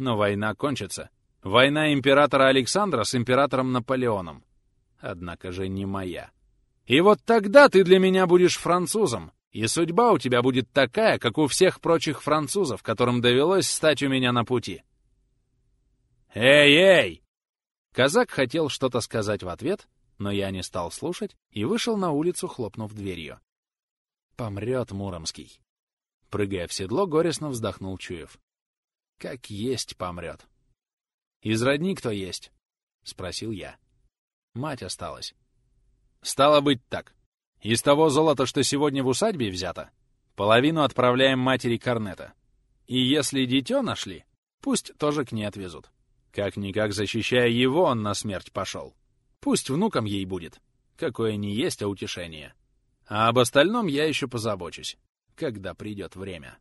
Но война кончится. Война императора Александра с императором Наполеоном. Однако же не моя. И вот тогда ты для меня будешь французом, и судьба у тебя будет такая, как у всех прочих французов, которым довелось стать у меня на пути. «Эй-эй!» Казак хотел что-то сказать в ответ, но я не стал слушать и вышел на улицу, хлопнув дверью. Помрет Муромский. Прыгая в седло, горестно вздохнул Чуев. Как есть помрет. «Из родни кто есть?» — спросил я. Мать осталась. «Стало быть так. Из того золота, что сегодня в усадьбе взято, половину отправляем матери Корнета. И если дитё нашли, пусть тоже к ней отвезут. Как-никак защищая его, он на смерть пошел. Пусть внуком ей будет. Какое не есть, а утешение. А об остальном я еще позабочусь, когда придет время.